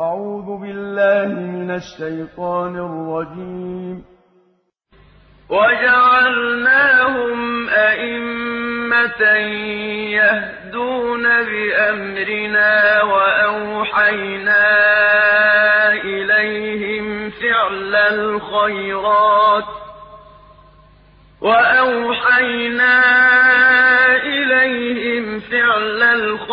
أعوذ بالله من الشيطان الرجيم. وجعلناهم أئمة يهدون بأمرنا وأوحينا إليهم فعل الخيرات وأوحينا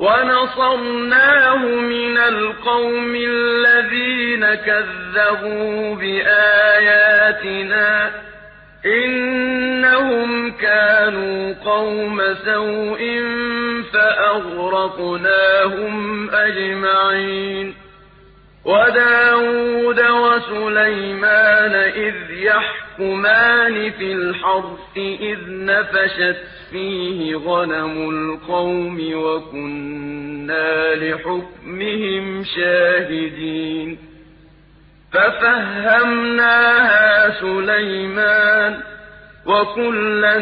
ونصرناه من القوم الذين كذبوا بآياتنا إنهم كانوا قوم سوء فأغرقناهم أجمعين وداود وسليمان إذ يحكمان في الحرث إذ نفشت فيه غنم القوم وكنا لحكمهم شاهدين. ففهمناها سليمان وكلا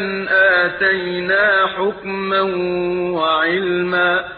آتينا حكما وعلما